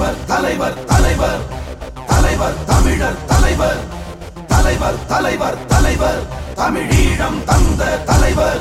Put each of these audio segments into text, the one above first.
தலைவர் தலைவர் தலைவர். தலைவர் தமிழர் தலைவர். தலைவர் தலைவர் தலைவர். தமிழீழம் தந்த தலைவர்.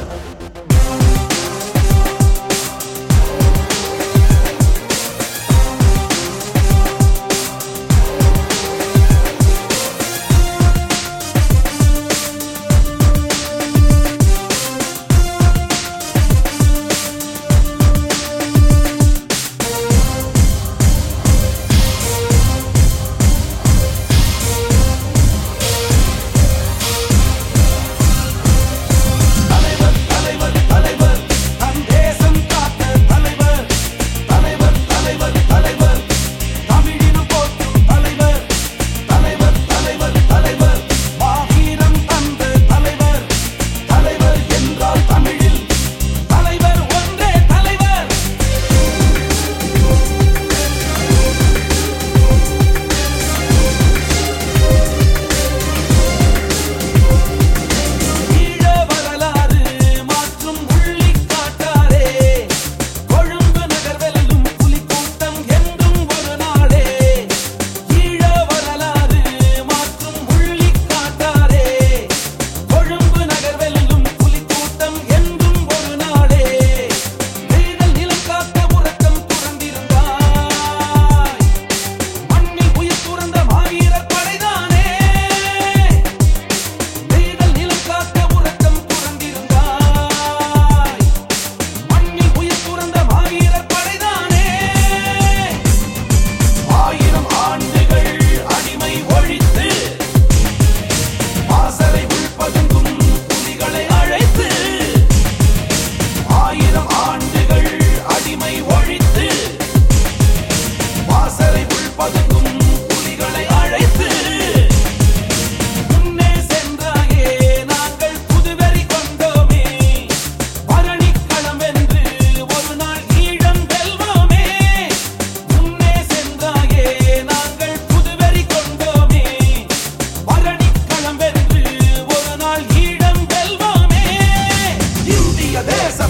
cabeça